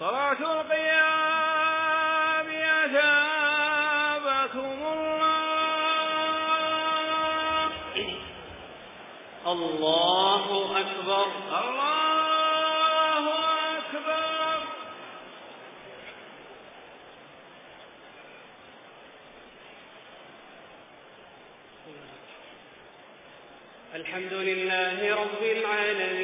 صلاة القيام الله. الله أكبر. الله أكبر. الحمد لله رب العالمين.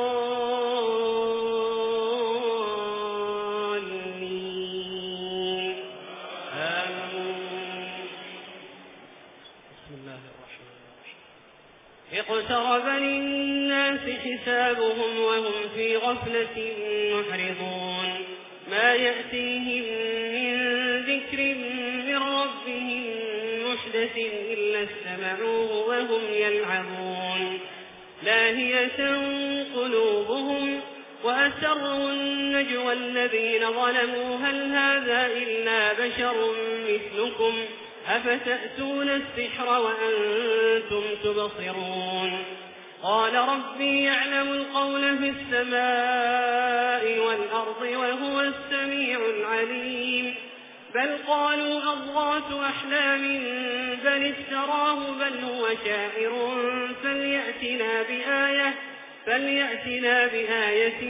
حسابهم وهم في غفلة محرضون. ما يأتيهم من ذكر من ربهم محدث إلا استمعوه وهم يلعبون. لاهية قلوبهم وأسروا النجوى الذين ظلموا. هل هذا إلا بشر مثلكم؟ أفتأتون السحر وأنتم تبصرون. قال ربي يعلم القول في السماء والأرض وهو السميع العليم. بل قالوا أضغاث أحلام بل افتراه بل هو شاعر فليأتنا بآية فليأتنا بآية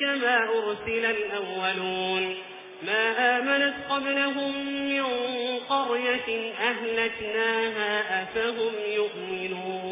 كما أرسل الأولون. ما آمنت قبلهم من قرية أهلتناها أفهم يؤمنون.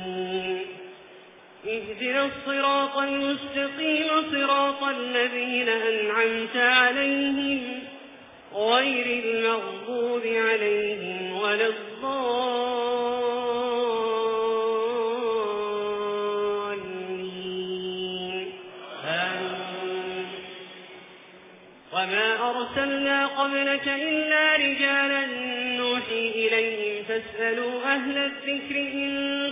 اهدنا الصراط المستقيم صراط الذين أنعمت عليهم غير المغضوب عليهم ولا الضالين. وما أرسلنا قبلك إلا رجالا نوحي إليهم فاسألوا أهل الذكر إن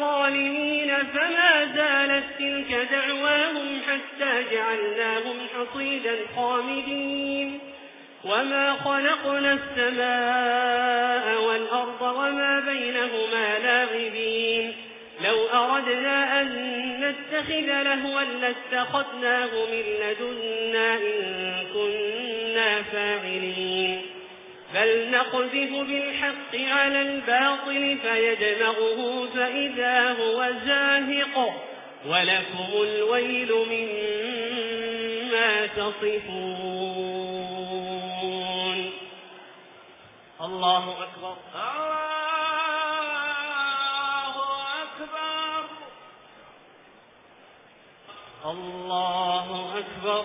ظالمين فما زالت تلك دعواهم حتى جعلناهم حصيدا قامدين وما خلقنا السماء والأرض وما بينهما لاغبين. لو أردنا أن نتخذ لهوا لاتخذناه من لدنا إن كنا فاعلين. بل نقذف بالحق على الباطل فيجمغه فإذا هو زاهق. ولكم الويل مما تصفون. الله أكبر. الله أكبر. الله أكبر.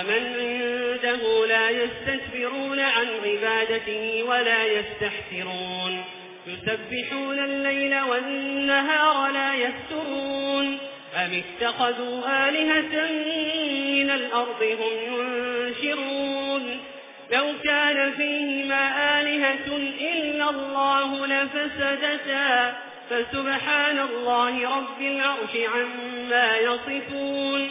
ومن عنده لا يستكبرون عن عبادته ولا يستحسرون. يسبحون الليل والنهار لا يسترون أم اتخذوا آلهة من الأرض هم ينشرون. لو كان فيهما آلهة إلا الله لفسدتا. فسبحان الله رب العرش عما يصفون.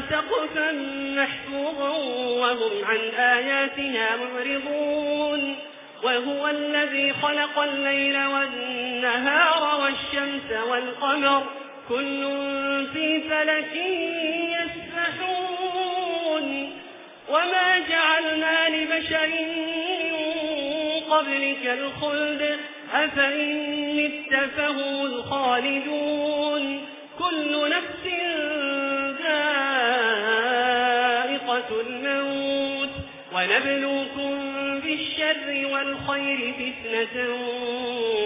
سقفا محفوظا وهم عن آياتنا معرضون وهو الذي خلق الليل والنهار والشمس والقمر كل في فلك يسبحون وما جعلنا لبشر قبلك الخلد أفإن اتفهم الخالدون كل نفس والخير فتنة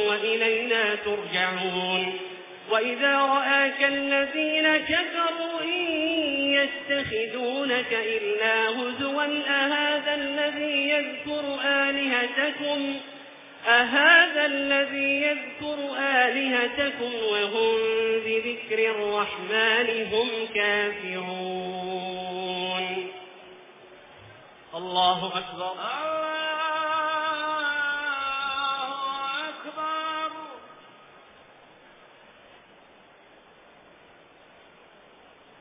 وإلينا ترجعون. وإذا رآك الذين كفروا إن يستخدونك إلا هزوا أهذا الذي يذكر آلهتكم؟ أهذا الذي يذكر آلهتكم وهم بذكر الرحمن هم كافرون. الله أكبر. آه.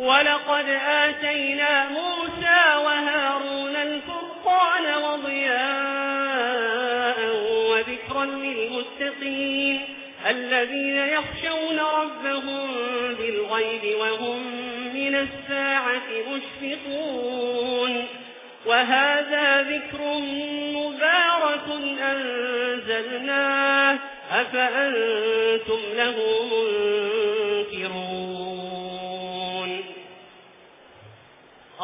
ولقد آتينا موسى وهارون الفرقان وضياء وذكرا للمستقين الذين يخشون ربهم بالغيب وهم من الساعة مشفقون وهذا ذكر مبارك أنزلناه أفأنتم له منزلون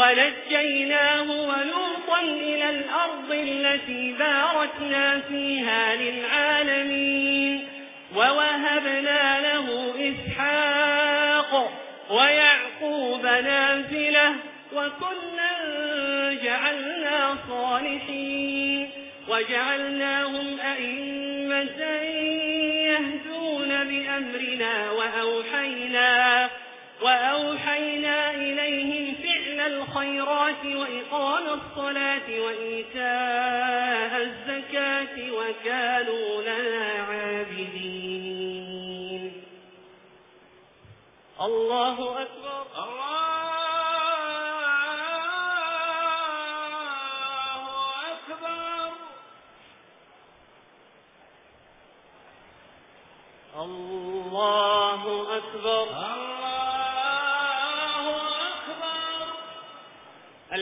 ونجيناه ولوطا إلى الأرض التي باركنا فيها للعالمين ووهبنا له إسحاق ويعقوب نازلة وكنا جعلنا صالحين وجعلناهم أئمة يهدون بأمرنا وأوحينا, وأوحينا الخيرات وإقام الصلاة وإيتاء الزكاة وكانوا لنا عابدين. الله أكبر. الله أكبر. الله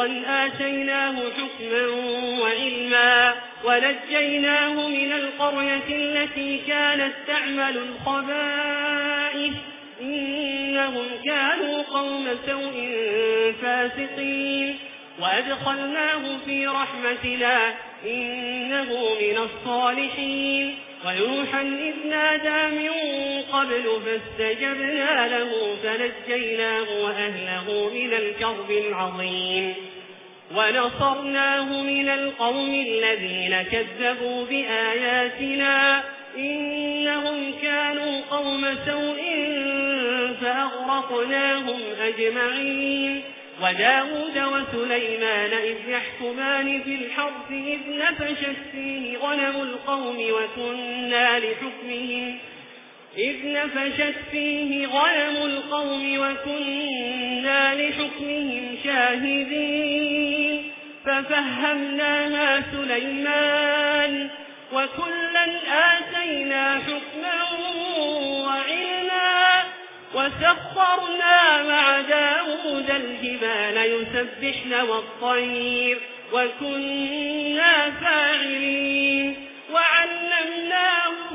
لقد آتيناه حكما وعلما ونجيناه من القرية التي كانت تعمل الخبائث إنهم كانوا قوم سوء فاسقين وأدخلناه في رحمتنا إنه من الصالحين ويوحا إذ نادى من قبل فاستجبنا له فنجيناه وأهله من الكرب العظيم ونصرناه من القوم الذين كذبوا بآياتنا إنهم كانوا قوم سوء فأغرقناهم أجمعين وداود وسليمان إذ يحكمان في الحرث إذ نفشت فيه غنم القوم وكنا لحكمهم إذ نفشت فيه غلم القوم وكنا لحكمهم شاهدين ففهمناها سليمان وكلا آتينا حكما وعلما وسخرنا مع داود الهبال يسبحن والطير وكنا فاعلين وعلمناه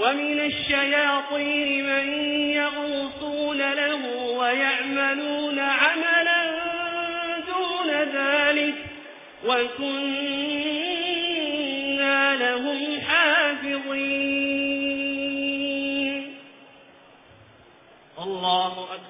ومن الشياطين من يغوصون له ويعملون عملا دون ذلك وكنا لهم حافظين. الله أكبر.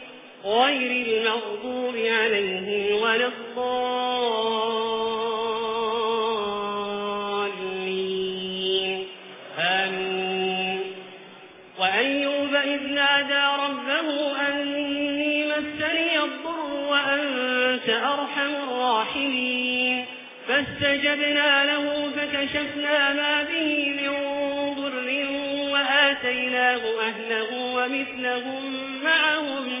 غير المغضوب عليهم ولا الضالين. آمين. وأيوب إذ نادى ربه أني مسني الضر وأنت أرحم الراحمين. فاستجبنا له فكشفنا ما به من ضر وآتيناه أهله ومثلهم معهم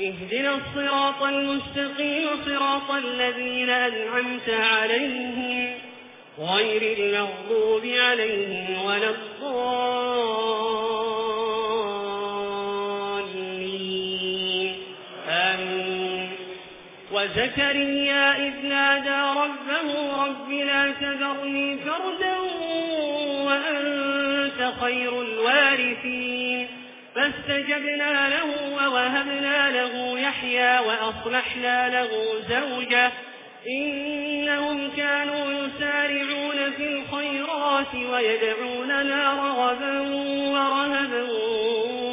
اهدنا الصراط المستقيم صراط الذين أنعمت عليهم غير المغضوب عليهم ولا الضالين. آمين. وزكريا إذ نادى ربه رب لا تذرني فردا وأنت خير الوارثين. فاستجبنا له ووهبنا له يحيى وأصلحنا له زوجة. إنهم كانوا يسارعون في الخيرات ويدعوننا رغبا ورهبا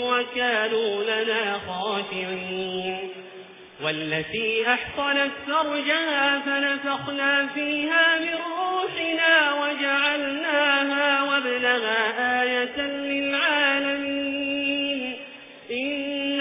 وكانوا لنا خاشعين. والتي أحصلت فرجها فنفخنا فيها من روحنا وجعلناها وابنها آية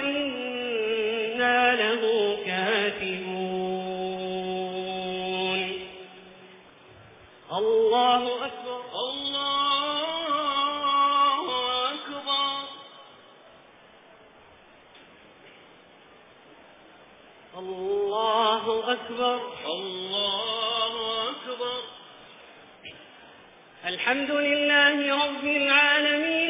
وإنا له كاتبون الله أكبر الله أكبر الله أكبر الله أكبر الحمد لله رب العالمين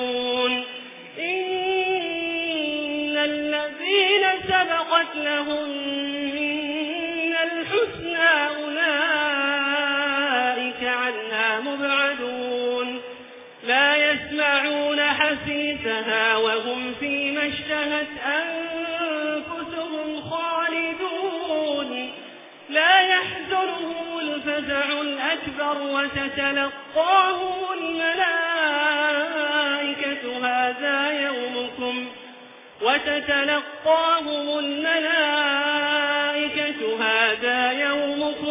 لبسها وهم فيما اشتهت أنفسهم خالدون. لا يحزنهم الفزع الأكبر وتتلقاهم الملائكة. هذا يومكم. وتتلقاهم الملائكة. هذا يومكم.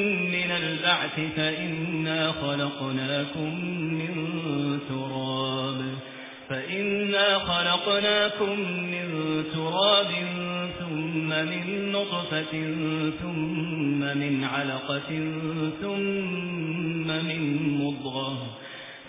البعث فإنا خلقناكم من تراب. فإنا خلقناكم من تراب ثم من نطفة ثم من علقة ثم من مضغة.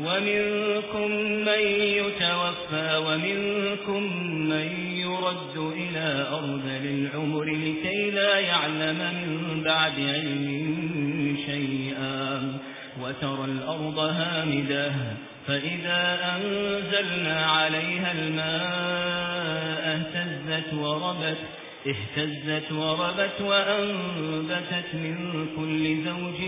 ومنكم من يتوفى ومنكم من يرد إلى أرض للعمر لكي لا يعلم من بعد علم شيئا وترى الأرض هامدة فإذا أنزلنا عليها الماء اهتزت وربت اهتزت وربت وأنبتت من كل زوج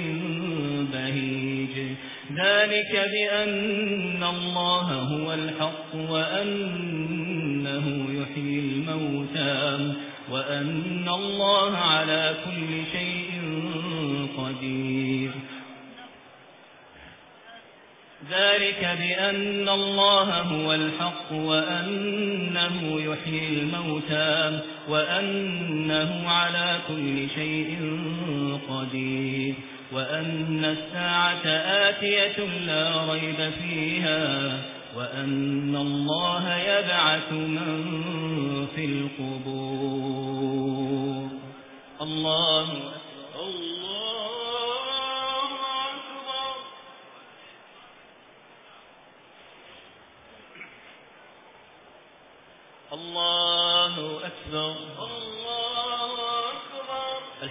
بهيج ذلك بأن الله هو الحق وأنه يحيي الموتى وأن الله على كل شيء قدير. ذلك بأن الله هو الحق وأنه يحيي الموتى وأنه على كل شيء قدير. وأن الساعة آتية لا ريب فيها وأن الله يبعث من في القبور الله الله أكبر الله أكبر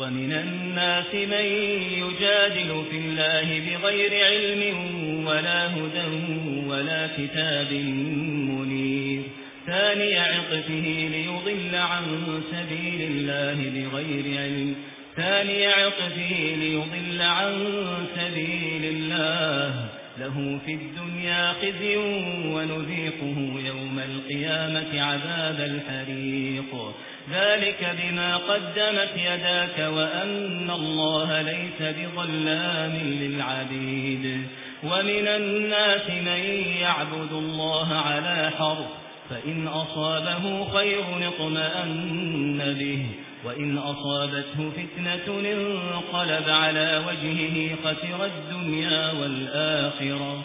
ومن الناس من يجادل في الله بغير علم ولا هدى ولا كتاب منير. ثاني عقفه ليضل عن سبيل الله بغير علم. ثاني عقفه ليضل عن سبيل الله. له في الدنيا خزي ونذيقه يوم القيامة عذاب الحريق ذلك بما قدمت يداك وأن الله ليس بظلام للعبيد. ومن الناس من يعبد الله على حرف فإن أصابه خير نطمأن به. وإن أصابته فتنة انقلب على وجهه خسر الدنيا والآخرة.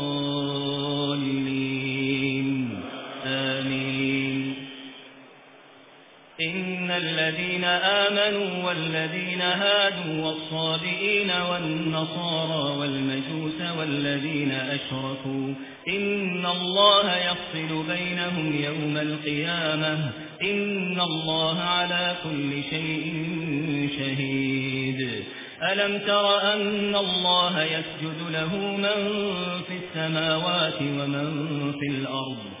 إن الذين آمنوا والذين هادوا والصابئين والنصارى والمجوس والذين أشركوا إن الله يفصل بينهم يوم القيامة إن الله على كل شيء شهيد ألم تر أن الله يسجد له من في السماوات ومن في الأرض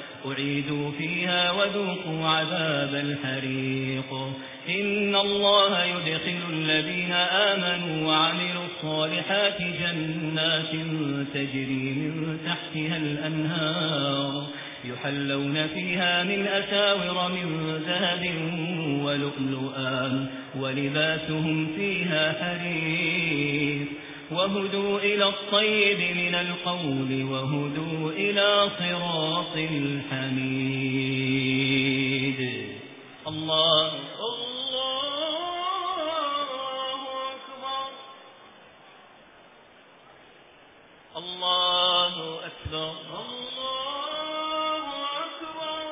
أعيدوا فيها وذوقوا عذاب الحريق. إن الله يدخل الذين آمنوا وعملوا الصالحات جنات تجري من تحتها الأنهار. يحلون فيها من أساور من ذهب ولؤلؤا ولباسهم فيها حريق. وهدوا إلى الطيب من القول وهدوا إلى صراط الحميد الله الله أكبر الله أكبر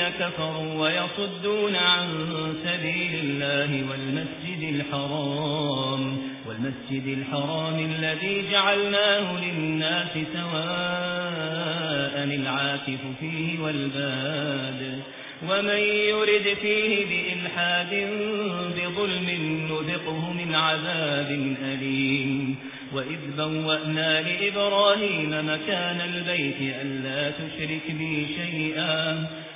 الذين كفروا ويصدون عن سبيل الله والمسجد الحرام والمسجد الحرام الذي جعلناه للناس سواء العاكف فيه والباد ومن يرد فيه بإلحاد بظلم نذقه من عذاب أليم. وإذ بوأنا لإبراهيم مكان البيت ألا تشرك بي شيئا.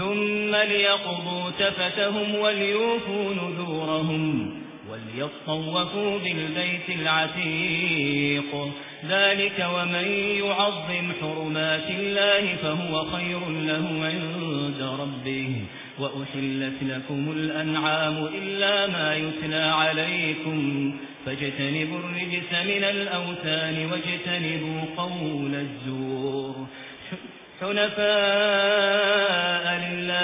ثم ليقضوا تفتهم وليوفوا نذورهم وليطوفوا بالبيت العتيق. ذلك ومن يعظم حرمات الله فهو خير له عند ربه. وأحلت لكم الأنعام إلا ما يتلى عليكم. فاجتنبوا الرجس من الأوتان واجتنبوا قول الزور. حنفاء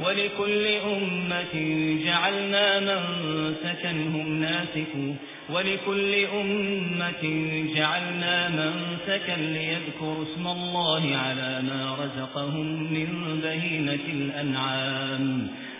ولكل أمة جعلنا من سكنهم ناسكوا ولكل أمة جعلنا من سكن ليذكروا اسم الله على ما رزقهم من بهيمة الأنعام.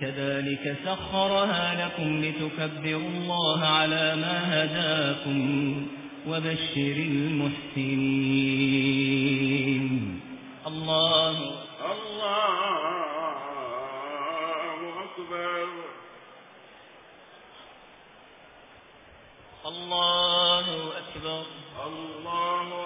كذلك سخرها لكم لتكبروا الله على ما هداكم وبشر المحسنين. الله الله أكبر. الله أكبر. الله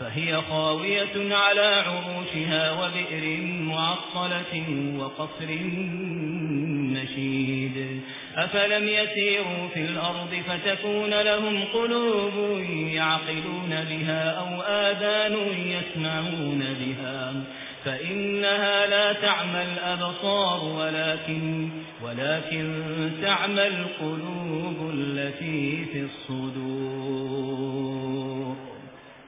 فهي خاوية على عروشها وبئر معطلة وقصر مشيد. أفلم يسيروا في الأرض فتكون لهم قلوب يعقلون بها أو آذان يسمعون بها. فإنها لا تعمى الأبصار ولكن, ولكن تعمى القلوب التي في الصدور.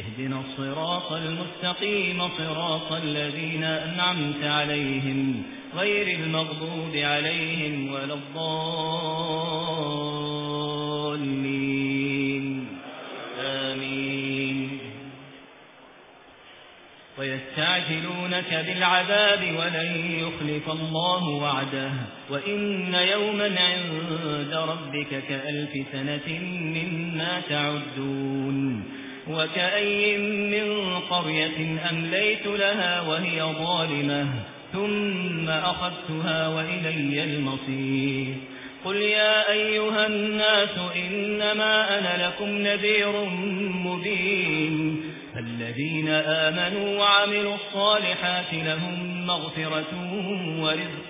اهدنا الصراط المستقيم صراط الذين أنعمت عليهم غير المغضوب عليهم ولا الضالين. آمين. ويستعجلونك بالعذاب ولن يخلف الله وعده. وإن يوما عند ربك كألف سنة مما تعدون. وكأي من قرية أمليت لها وهي ظالمة ثم أخذتها وإلي المصير قل يا أيها الناس إنما أنا لكم نذير مبين فالذين آمنوا وعملوا الصالحات لهم مغفرة ورزق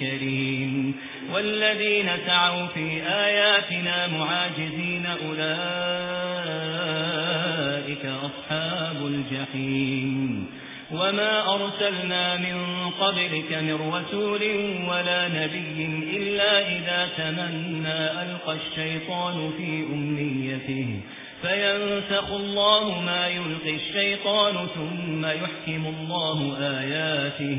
كريم والذين سعوا في آياتنا معاجزين أولئك أولئك أصحاب الجحيم وما أرسلنا من قبلك من رسول ولا نبي إلا إذا تمنى ألقى الشيطان في أمنيته فينسخ الله ما يلقي الشيطان ثم يحكم الله آياته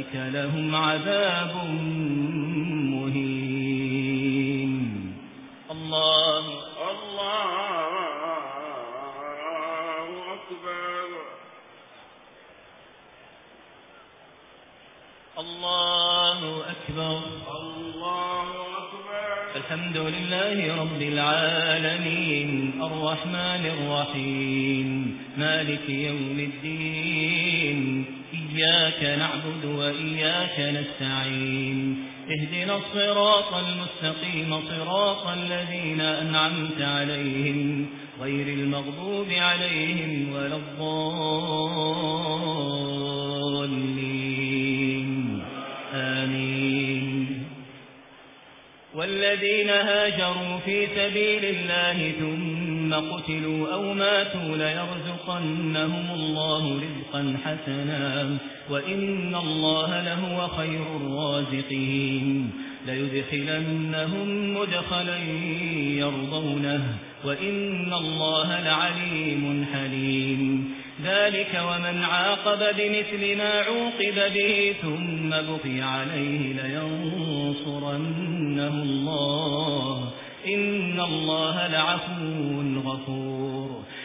أولئك لهم عذاب مهين. الله الله أكبر الله أكبر الله أكبر. الحمد لله رب العالمين الرحمن الرحيم مالك يوم الدين إياك نعبد وإياك نستعين اهدنا الصراط المستقيم صراط الذين أنعمت عليهم غير المغضوب عليهم ولا الضالين. آمين. والذين هاجروا في سبيل الله ثم قتلوا أو ماتوا ليرزقنهم الله رزقا رزقا حسنا. وإن الله لهو خير الرازقين. ليدخلنهم مدخلا يرضونه. وإن الله لعليم حليم. ذلك ومن عاقب بمثل ما عوقب به ثم بقي عليه لينصرنه الله. إن الله لعفو غفور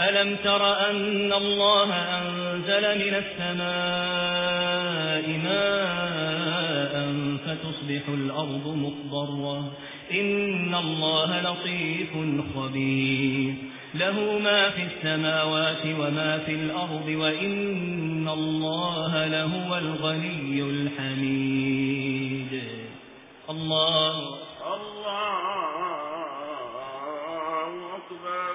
ألم تر أن الله أنزل من السماء ماء فتصبح الأرض مقضرة إن الله لطيف خبير له ما في السماوات وما في الأرض وإن الله لهو الغني الحميد الله الله أكبر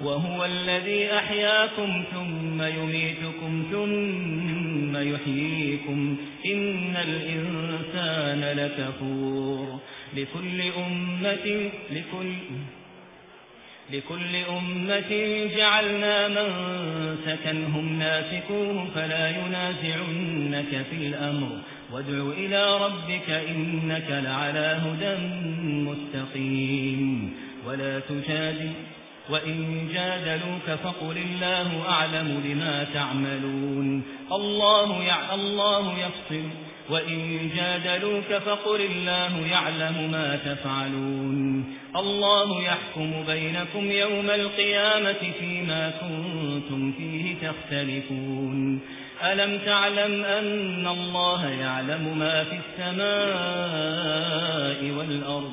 وهو الذي أحياكم ثم يميتكم ثم يحييكم إن الإنسان لكفور لكل أمة لكل لكل أمة جعلنا من سكنهم ناسكوه فلا ينازعنك في الأمر وادع إلى ربك إنك لعلى هدى مستقيم ولا تجادل وإن جادلوك فقل الله أعلم بما تعملون الله يع... الله يفصل وإن جادلوك فقل الله يعلم ما تفعلون الله يحكم بينكم يوم القيامة فيما كنتم فيه تختلفون ألم تعلم أن الله يعلم ما في السماء والأرض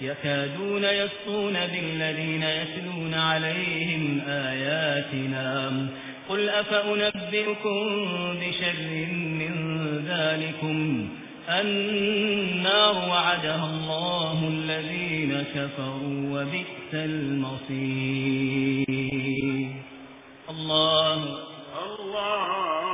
يكادون يسطون بالذين يسلون عليهم آياتنا. قل أفأنبئكم بشر من ذلكم؟ النار وعدها الله الذين كفروا وبئس المصير. الله الله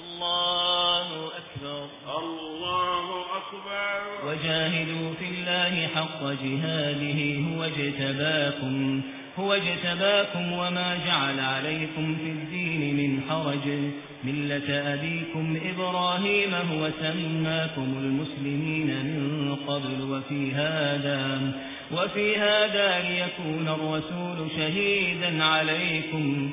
الله أكبر الله أكبر وجاهدوا في الله حق جهاده هو اجتباكم هو اجتباكم وما جعل عليكم في الدين من حرج. ملة أبيكم إبراهيم هو سماكم المسلمين من قبل وفي هذا وفي هذا ليكون الرسول شهيدا عليكم.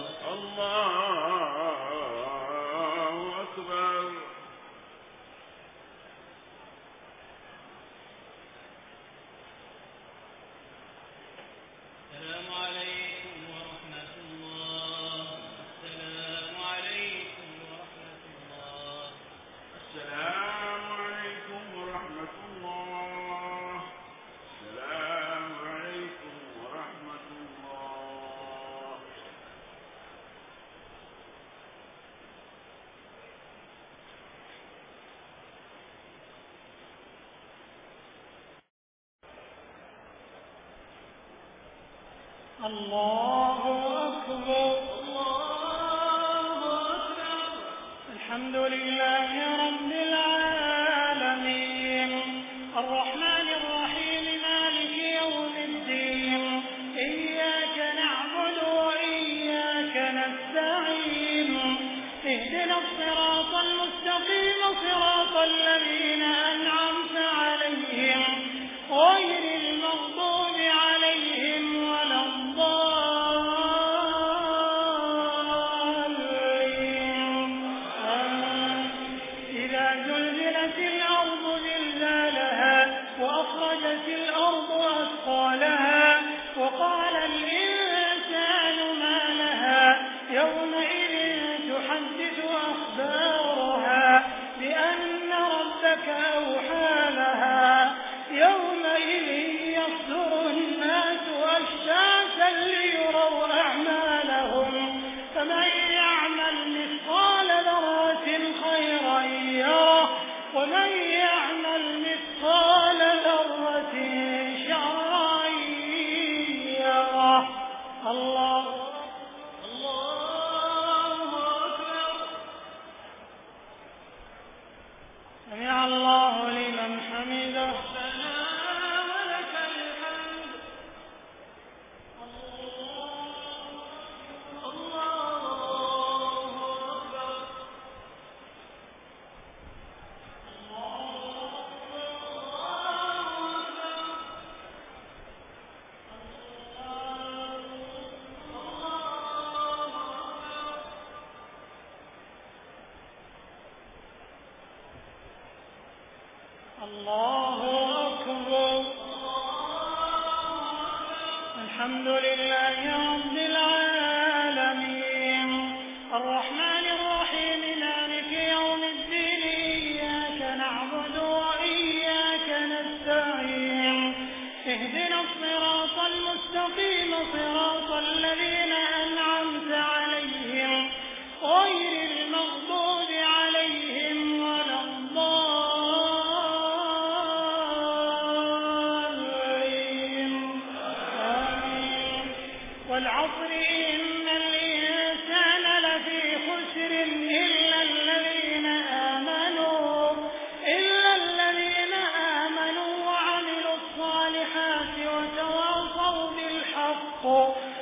عليه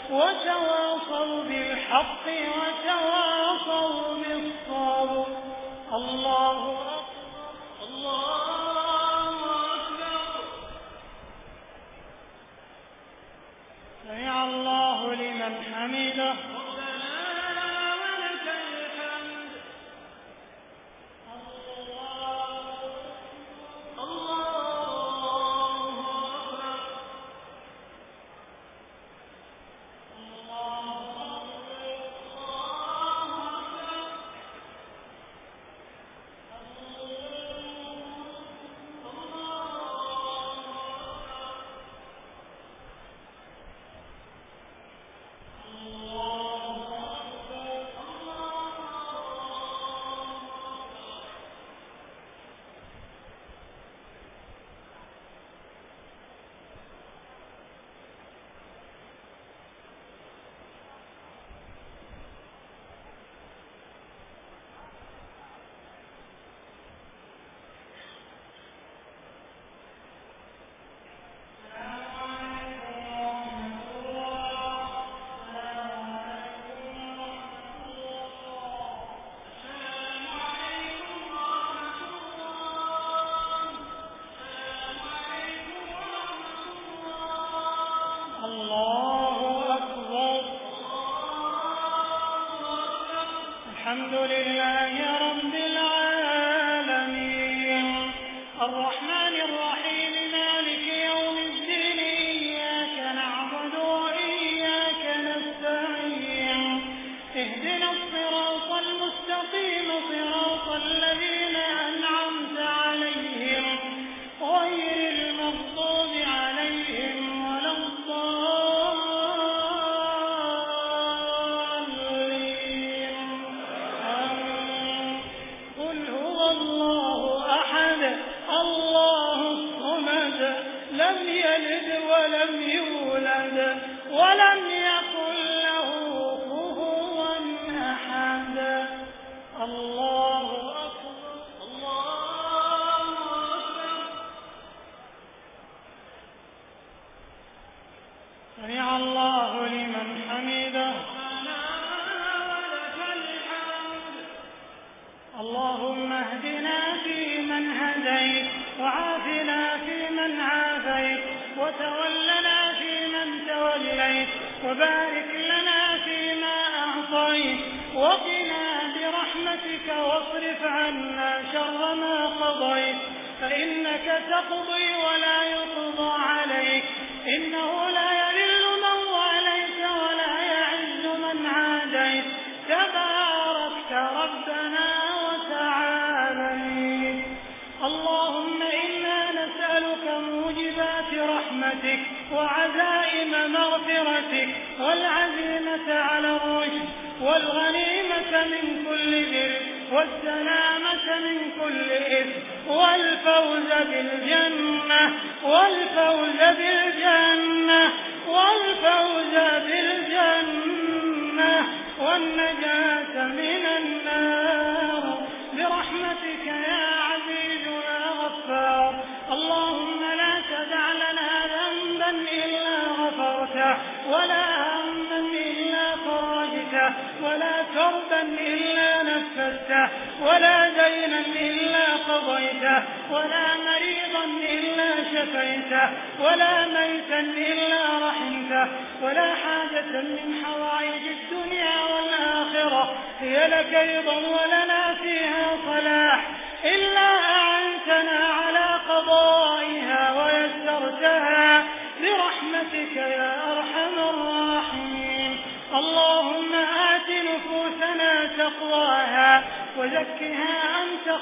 وتواصوا بالحق وتواصوا بالصبر. الله أكبر. الله أكبر. سمع الله لمن حمده.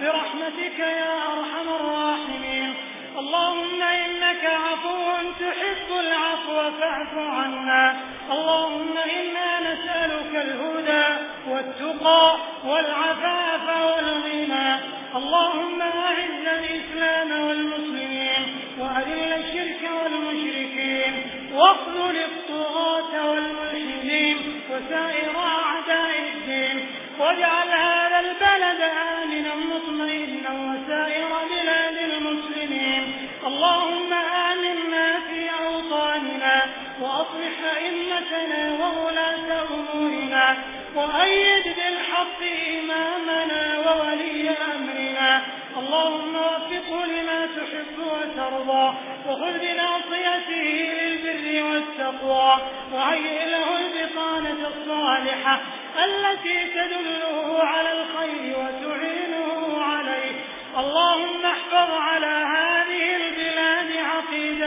برحمتك يا أرحم الراحمين. اللهم إنك عفو تحب العفو فاعف عنا. اللهم إنا نسألك الهدى والتقى والعفاف والغنى. اللهم أعز الإسلام والمسلمين وأذل الشرك والمشركين واخذل الطغاة والملحدين وسائر أعداء الدين واجعل هذا البلد آمين اللهم آمنا في أوطاننا وأصلح أئمتنا وولاة أمورنا وأيد بالحق إمامنا وولي أمرنا. اللهم وفقه لما تحب وترضى وخذ بناصيته للبر والتقوى وهيئ له البطانة الصالحة التي تدله على الخير وتعينه عليه. اللهم احفظ على هذا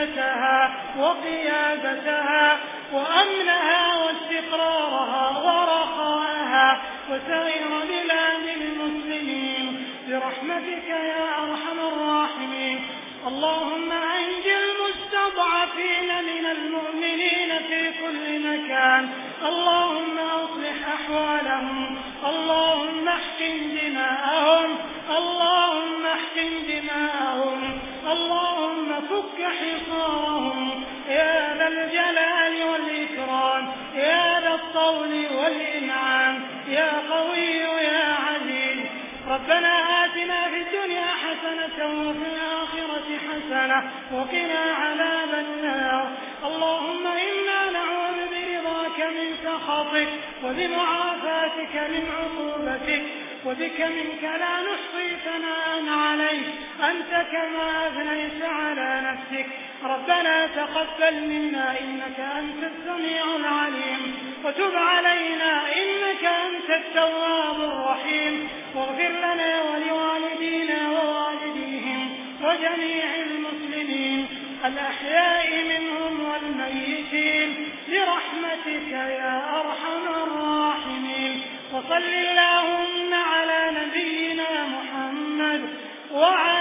عدتها وقيادتها وأمنها واستقرارها ورخاءها وسائر بلاد المسلمين برحمتك يا أرحم الراحمين اللهم أنج المستضعفين من المؤمنين في كل مكان. اللهم أصلح أحوالهم. اللهم احكم دماءهم. اللهم احكم دماءهم. اللهم فك حصارهم. يا ذا الجلال والإكرام. يا ذا الطول والإنعام. يا قوي يا عزيز. ربنا آتنا في الدنيا حسنة وفي حسنة وقنا عذاب النار. اللهم إنا نعوذ برضاك من سخطك وبمعافاتك من عقوبتك وبك منك لا نحصي ثناء عليك. أنت كما أثنيت على نفسك. ربنا تقبل منا إنك أنت السميع العليم. وتب علينا إنك أنت التواب الرحيم. واغفر لنا ولوالدينا ووالديهم وجميع الأحياء منهم والميتين برحمتك يا أرحم الراحمين وصل اللهم على نبينا محمد وعلى